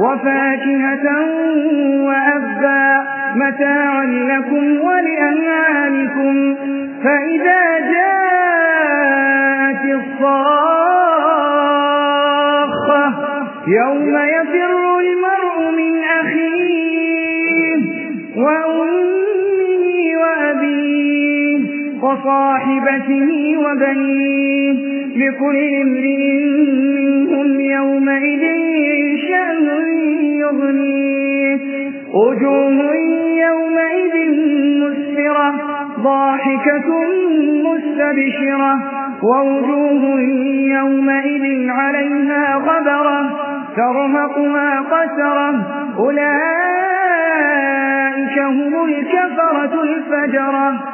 وفاكهة وأبا متاعا لكم ولأنعامكم. فإذا جاءت الصاخة يوم يفر المرء من أخيه وأمه وأبيه وصاحبته وبنيه لكل امرئ منهم يومئذ شأن يغنيه وجوه يومئذ مسفرة ضاحكة مستبشرة. ووجوه يومئذ عليها غبرة ترهقها قسرة. أولئك هم الكفرة الفجرة.